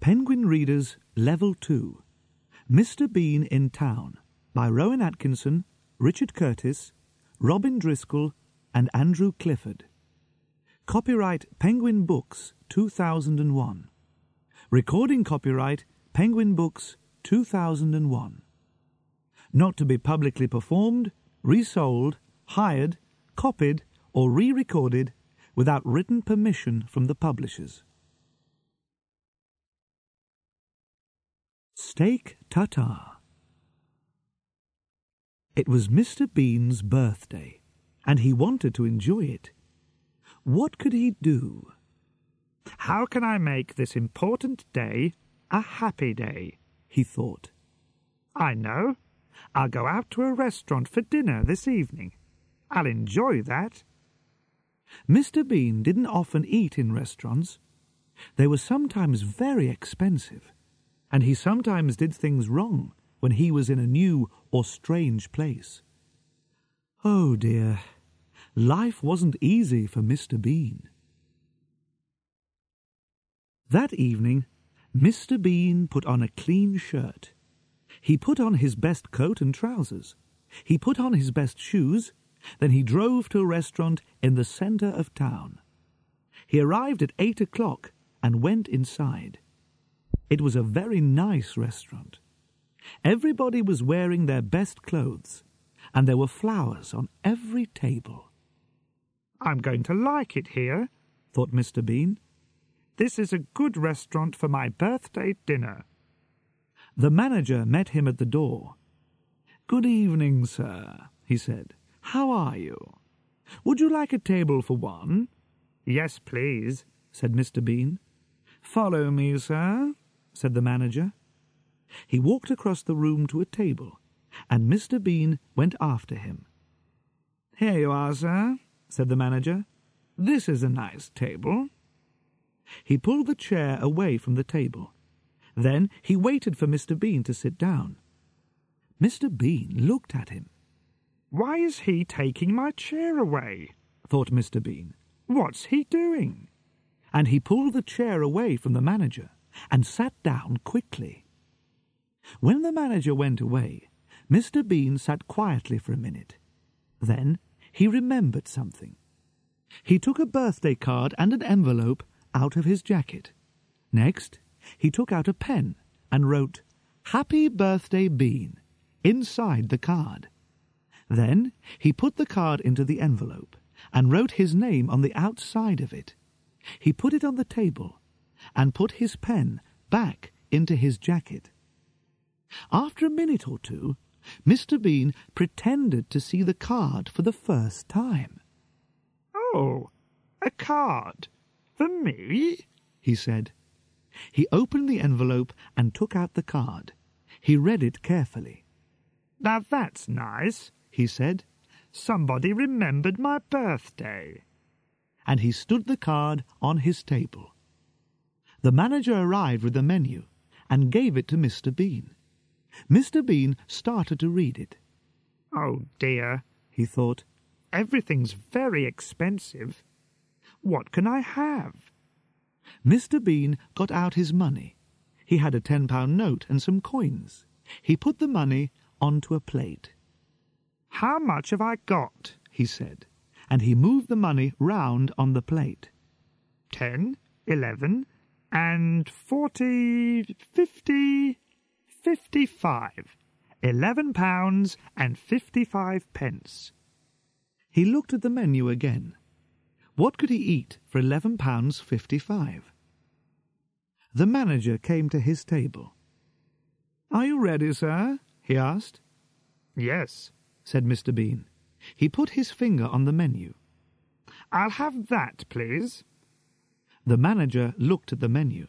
Penguin Readers Level 2 Mr. Bean in Town by Rowan Atkinson, Richard Curtis, Robin Driscoll, and Andrew Clifford. Copyright Penguin Books 2001. Recording copyright Penguin Books 2001. Not to be publicly performed, resold, hired, copied, or re recorded without written permission from the publishers. Steak Tartare. It was Mr. Bean's birthday, and he wanted to enjoy it. What could he do? How can I make this important day a happy day? he thought. I know. I'll go out to a restaurant for dinner this evening. I'll enjoy that. Mr. Bean didn't often eat in restaurants. They were sometimes very expensive, and he sometimes did things wrong when he was in a new or strange place. Oh dear, life wasn't easy for Mr. Bean. That evening, Mr. Bean put on a clean shirt. He put on his best coat and trousers. He put on his best shoes. Then he drove to a restaurant in the centre of town. He arrived at eight o'clock and went inside. It was a very nice restaurant. Everybody was wearing their best clothes, and there were flowers on every table. I'm going to like it here, thought Mr. Bean. This is a good restaurant for my birthday dinner. The manager met him at the door. Good evening, sir, he said. How are you? Would you like a table for one? Yes, please, said Mr. Bean. Follow me, sir, said the manager. He walked across the room to a table, and Mr. Bean went after him. Here you are, sir, said the manager. This is a nice table. He pulled the chair away from the table. Then he waited for Mr. Bean to sit down. Mr. Bean looked at him. Why is he taking my chair away? thought Mr. Bean. What's he doing? And he pulled the chair away from the manager and sat down quickly. When the manager went away, Mr. Bean sat quietly for a minute. Then he remembered something. He took a birthday card and an envelope out of his jacket. Next, he took out a pen and wrote, Happy Birthday Bean, inside the card. Then he put the card into the envelope and wrote his name on the outside of it. He put it on the table and put his pen back into his jacket. After a minute or two, Mr. Bean pretended to see the card for the first time. Oh, a card for me? he said. He opened the envelope and took out the card. He read it carefully. Now that's nice, he said. Somebody remembered my birthday. And he stood the card on his table. The manager arrived with the menu and gave it to Mr. Bean. Mr. Bean started to read it. Oh dear, he thought. Everything's very expensive. What can I have? Mr. Bean got out his money. He had a ten pound note and some coins. He put the money onto a plate. How much have I got? he said, and he moved the money round on the plate. Ten, eleven, and forty, fifty, fifty-five. Eleven pounds and fifty-five pence. He looked at the menu again. What could he eat for eleven pounds fifty-five? The manager came to his table. Are you ready, sir? he asked. Yes, said Mr. Bean. He put his finger on the menu. I'll have that, please. The manager looked at the menu.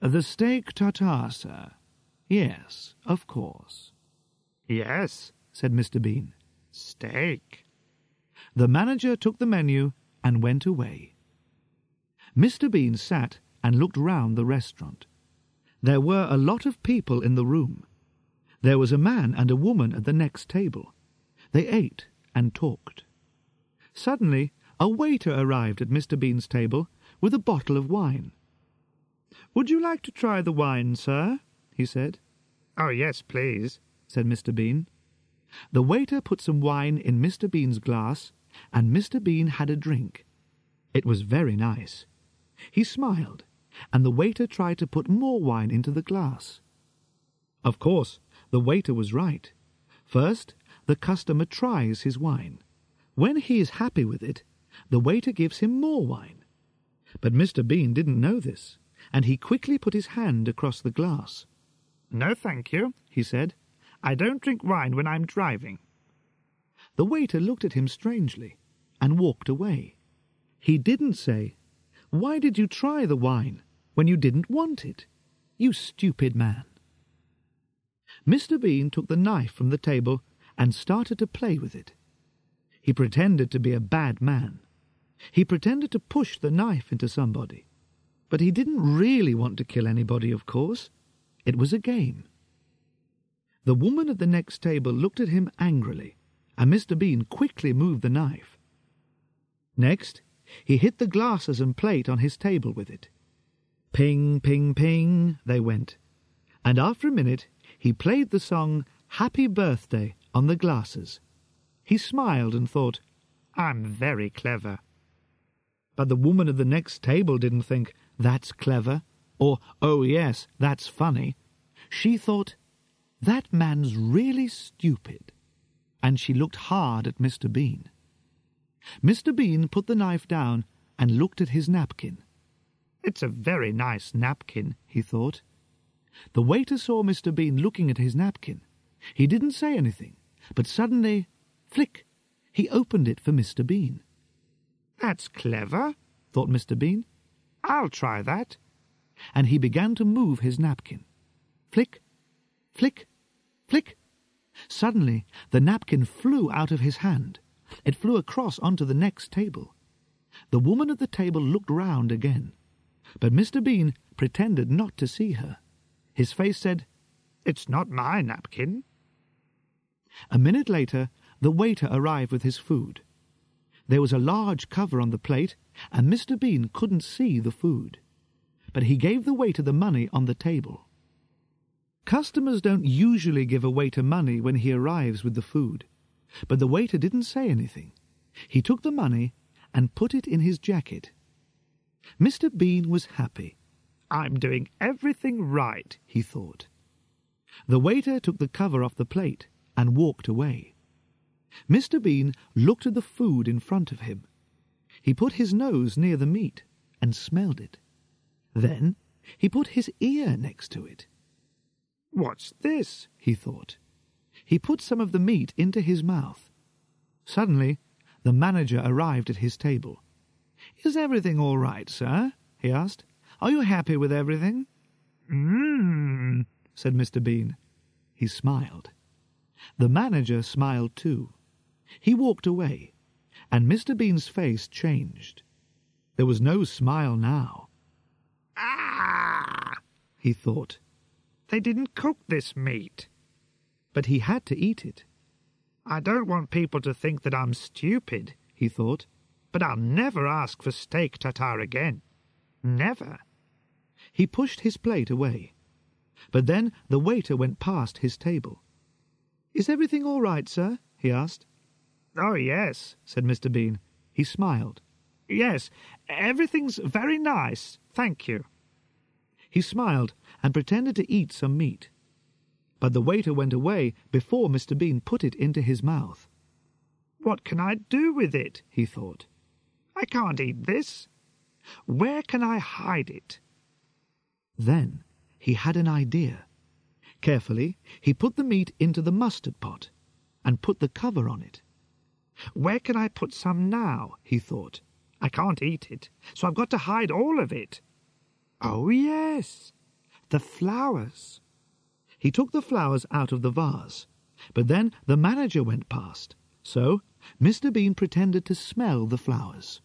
The steak tartare, sir. Yes, of course. Yes, said Mr. Bean. Steak. The manager took the menu and went away. Mr. Bean sat and looked round the restaurant. There were a lot of people in the room. There was a man and a woman at the next table. They ate and talked. Suddenly, a waiter arrived at Mr. Bean's table with a bottle of wine. Would you like to try the wine, sir? he said. Oh, yes, please, said Mr. Bean. The waiter put some wine in Mr. Bean's glass, and Mr. Bean had a drink. It was very nice. He smiled, and the waiter tried to put more wine into the glass. Of course, the waiter was right. First, the customer tries his wine. When he is happy with it, the waiter gives him more wine. But Mr. Bean didn't know this, and he quickly put his hand across the glass. No, thank you, he said. I don't drink wine when I'm driving. The waiter looked at him strangely and walked away. He didn't say, Why did you try the wine when you didn't want it? You stupid man. Mr. Bean took the knife from the table and started to play with it. He pretended to be a bad man. He pretended to push the knife into somebody. But he didn't really want to kill anybody, of course. It was a game. The woman at the next table looked at him angrily, and Mr. Bean quickly moved the knife. Next, he hit the glasses and plate on his table with it. Ping, ping, ping, they went, and after a minute he played the song Happy Birthday on the glasses. He smiled and thought, I'm very clever. But the woman at the next table didn't think, that's clever, or, oh yes, that's funny. She thought, that man's really stupid. And she looked hard at Mr. Bean. Mr. Bean put the knife down and looked at his napkin. It's a very nice napkin, he thought. The waiter saw Mr. Bean looking at his napkin. He didn't say anything, but suddenly, flick, he opened it for Mr. Bean. That's clever, thought Mr. Bean. I'll try that. And he began to move his napkin. Flick, flick, Flick! Suddenly, the napkin flew out of his hand. It flew across onto the next table. The woman at the table looked round again, but Mr. Bean pretended not to see her. His face said, It's not my napkin. A minute later, the waiter arrived with his food. There was a large cover on the plate, and Mr. Bean couldn't see the food. But he gave the waiter the money on the table. Customers don't usually give a waiter money when he arrives with the food, but the waiter didn't say anything. He took the money and put it in his jacket. Mr. Bean was happy. I'm doing everything right, he thought. The waiter took the cover off the plate and walked away. Mr. Bean looked at the food in front of him. He put his nose near the meat and smelled it. Then he put his ear next to it. What's this? he thought. He put some of the meat into his mouth. Suddenly, the manager arrived at his table. Is everything all right, sir? he asked. Are you happy with everything? Mmm, said Mr. Bean. He smiled. The manager smiled too. He walked away, and Mr. Bean's face changed. There was no smile now. Ah, he thought. They didn't cook this meat. But he had to eat it. I don't want people to think that I'm stupid, he thought, but I'll never ask for steak tartare again. Never. He pushed his plate away. But then the waiter went past his table. Is everything all right, sir? he asked. Oh, yes, said Mr. Bean. He smiled. Yes, everything's very nice, thank you. He smiled and pretended to eat some meat. But the waiter went away before Mr. Bean put it into his mouth. What can I do with it? he thought. I can't eat this. Where can I hide it? Then he had an idea. Carefully, he put the meat into the mustard pot and put the cover on it. Where can I put some now? he thought. I can't eat it, so I've got to hide all of it. Oh, yes, the flowers. He took the flowers out of the vase, but then the manager went past, so Mr. Bean pretended to smell the flowers.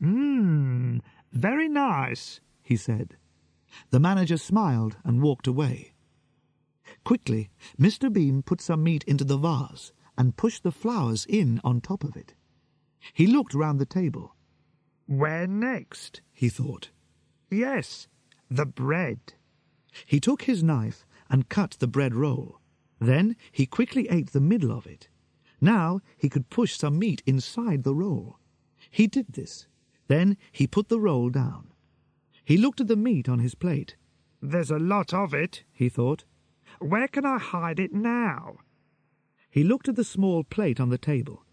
Mmm, very nice, he said. The manager smiled and walked away. Quickly, Mr. Bean put some meat into the vase and pushed the flowers in on top of it. He looked round the table. Where next? he thought. Yes, the bread. He took his knife and cut the bread roll. Then he quickly ate the middle of it. Now he could push some meat inside the roll. He did this. Then he put the roll down. He looked at the meat on his plate. There's a lot of it, he thought. Where can I hide it now? He looked at the small plate on the table.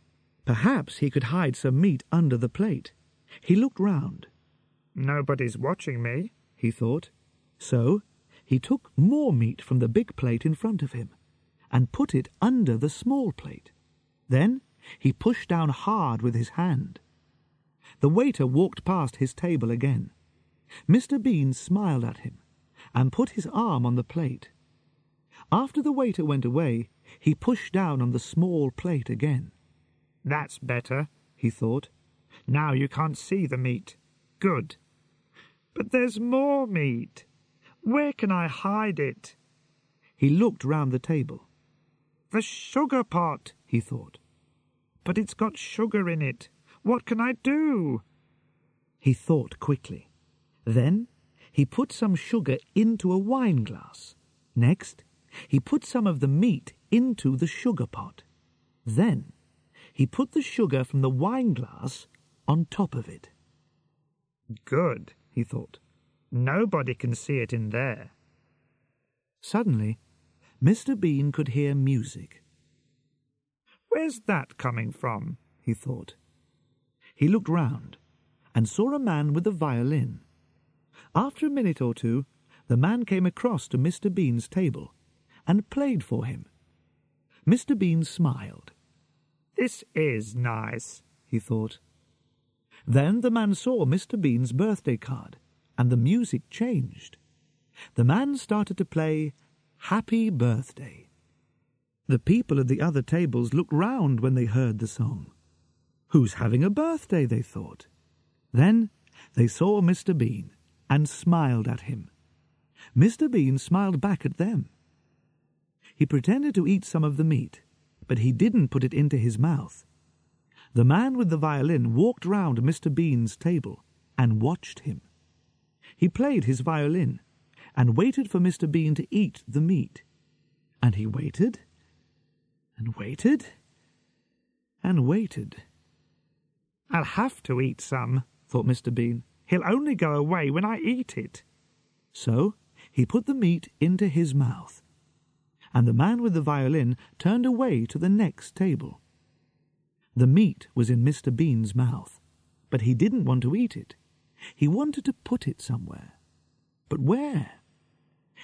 Perhaps he could hide some meat under the plate. He looked round. Nobody's watching me, he thought. So he took more meat from the big plate in front of him and put it under the small plate. Then he pushed down hard with his hand. The waiter walked past his table again. Mr. Bean smiled at him and put his arm on the plate. After the waiter went away, he pushed down on the small plate again. That's better, he thought. Now you can't see the meat. Good. But there's more meat. Where can I hide it? He looked round the table. The sugar pot, he thought. But it's got sugar in it. What can I do? He thought quickly. Then he put some sugar into a wine glass. Next, he put some of the meat into the sugar pot. Then he put the sugar from the wine glass on top of it. Good, he thought. Nobody can see it in there. Suddenly, Mr. Bean could hear music. Where's that coming from? he thought. He looked round and saw a man with a violin. After a minute or two, the man came across to Mr. Bean's table and played for him. Mr. Bean smiled. This is nice, he thought. Then the man saw Mr. Bean's birthday card, and the music changed. The man started to play Happy Birthday. The people at the other tables looked round when they heard the song. Who's having a birthday, they thought. Then they saw Mr. Bean and smiled at him. Mr. Bean smiled back at them. He pretended to eat some of the meat, but he didn't put it into his mouth. The man with the violin walked round Mr. Bean's table and watched him. He played his violin and waited for Mr. Bean to eat the meat. And he waited and waited and waited. I'll have to eat some, thought Mr. Bean. He'll only go away when I eat it. So he put the meat into his mouth and the man with the violin turned away to the next table. The meat was in Mr. Bean's mouth, but he didn't want to eat it. He wanted to put it somewhere. But where?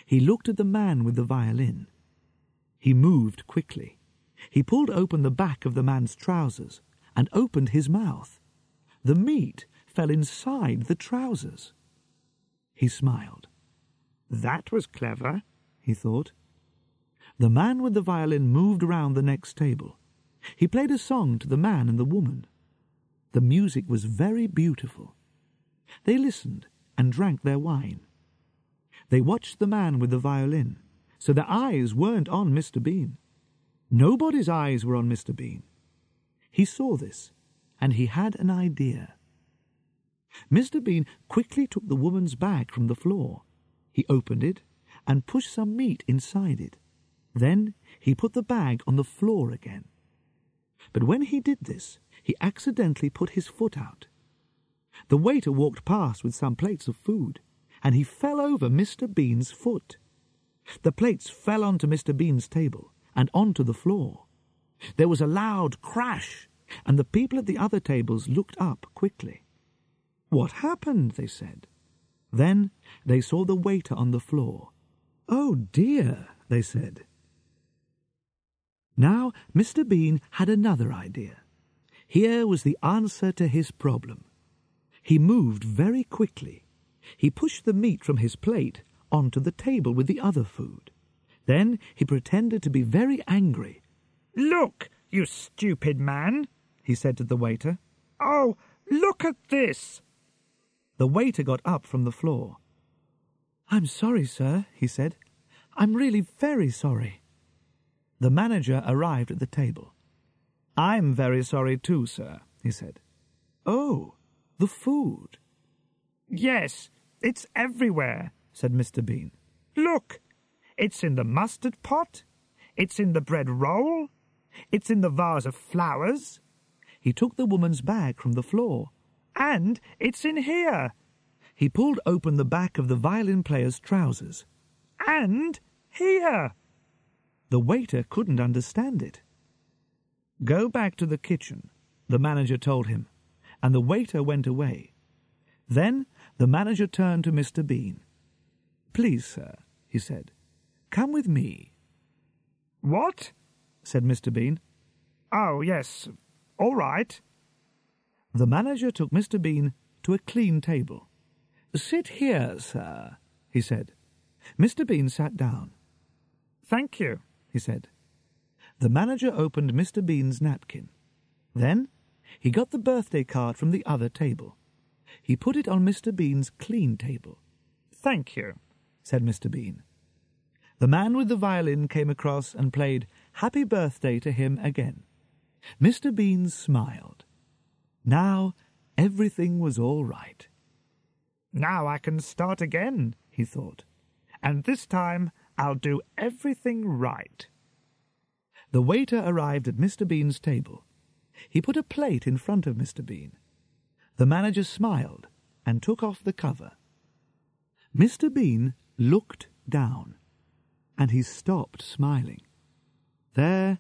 He looked at the man with the violin. He moved quickly. He pulled open the back of the man's trousers and opened his mouth. The meat fell inside the trousers. He smiled. That was clever, he thought. The man with the violin moved round the next table. He played a song to the man and the woman. The music was very beautiful. They listened and drank their wine. They watched the man with the violin, so their eyes weren't on Mr. Bean. Nobody's eyes were on Mr. Bean. He saw this, and he had an idea. Mr. Bean quickly took the woman's bag from the floor. He opened it and pushed some meat inside it. Then he put the bag on the floor again. But when he did this, he accidentally put his foot out. The waiter walked past with some plates of food, and he fell over Mr. Bean's foot. The plates fell onto Mr. Bean's table and onto the floor. There was a loud crash, and the people at the other tables looked up quickly. What happened? they said. Then they saw the waiter on the floor. Oh dear, they said. Now Mr. Bean had another idea. Here was the answer to his problem. He moved very quickly. He pushed the meat from his plate onto the table with the other food. Then he pretended to be very angry. Look, you stupid man, he said to the waiter. Oh, look at this. The waiter got up from the floor. I'm sorry, sir, he said. I'm really very sorry. The manager arrived at the table. I'm very sorry too, sir, he said. Oh, the food. Yes, it's everywhere, said Mr. Bean. Look, it's in the mustard pot, it's in the bread roll, it's in the vase of flowers. He took the woman's bag from the floor. And it's in here. He pulled open the back of the violin player's trousers. And here. The waiter couldn't understand it. Go back to the kitchen, the manager told him, and the waiter went away. Then the manager turned to Mr. Bean. Please, sir, he said, come with me. What? said Mr. Bean. Oh, yes, all right. The manager took Mr. Bean to a clean table. Sit here, sir, he said. Mr. Bean sat down. Thank you, he said. The manager opened Mr. Bean's napkin. Then he got the birthday card from the other table. He put it on Mr. Bean's clean table. Thank you, said Mr. Bean. The man with the violin came across and played Happy Birthday to him again. Mr. Bean smiled. Now everything was all right. Now I can start again, he thought, and this time I'll do everything right. The waiter arrived at Mr. Bean's table. He put a plate in front of Mr. Bean. The manager smiled and took off the cover. Mr. Bean looked down, and he stopped smiling. There,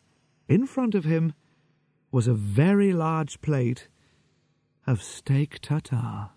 in front of him, was a very large plate of steak tartare.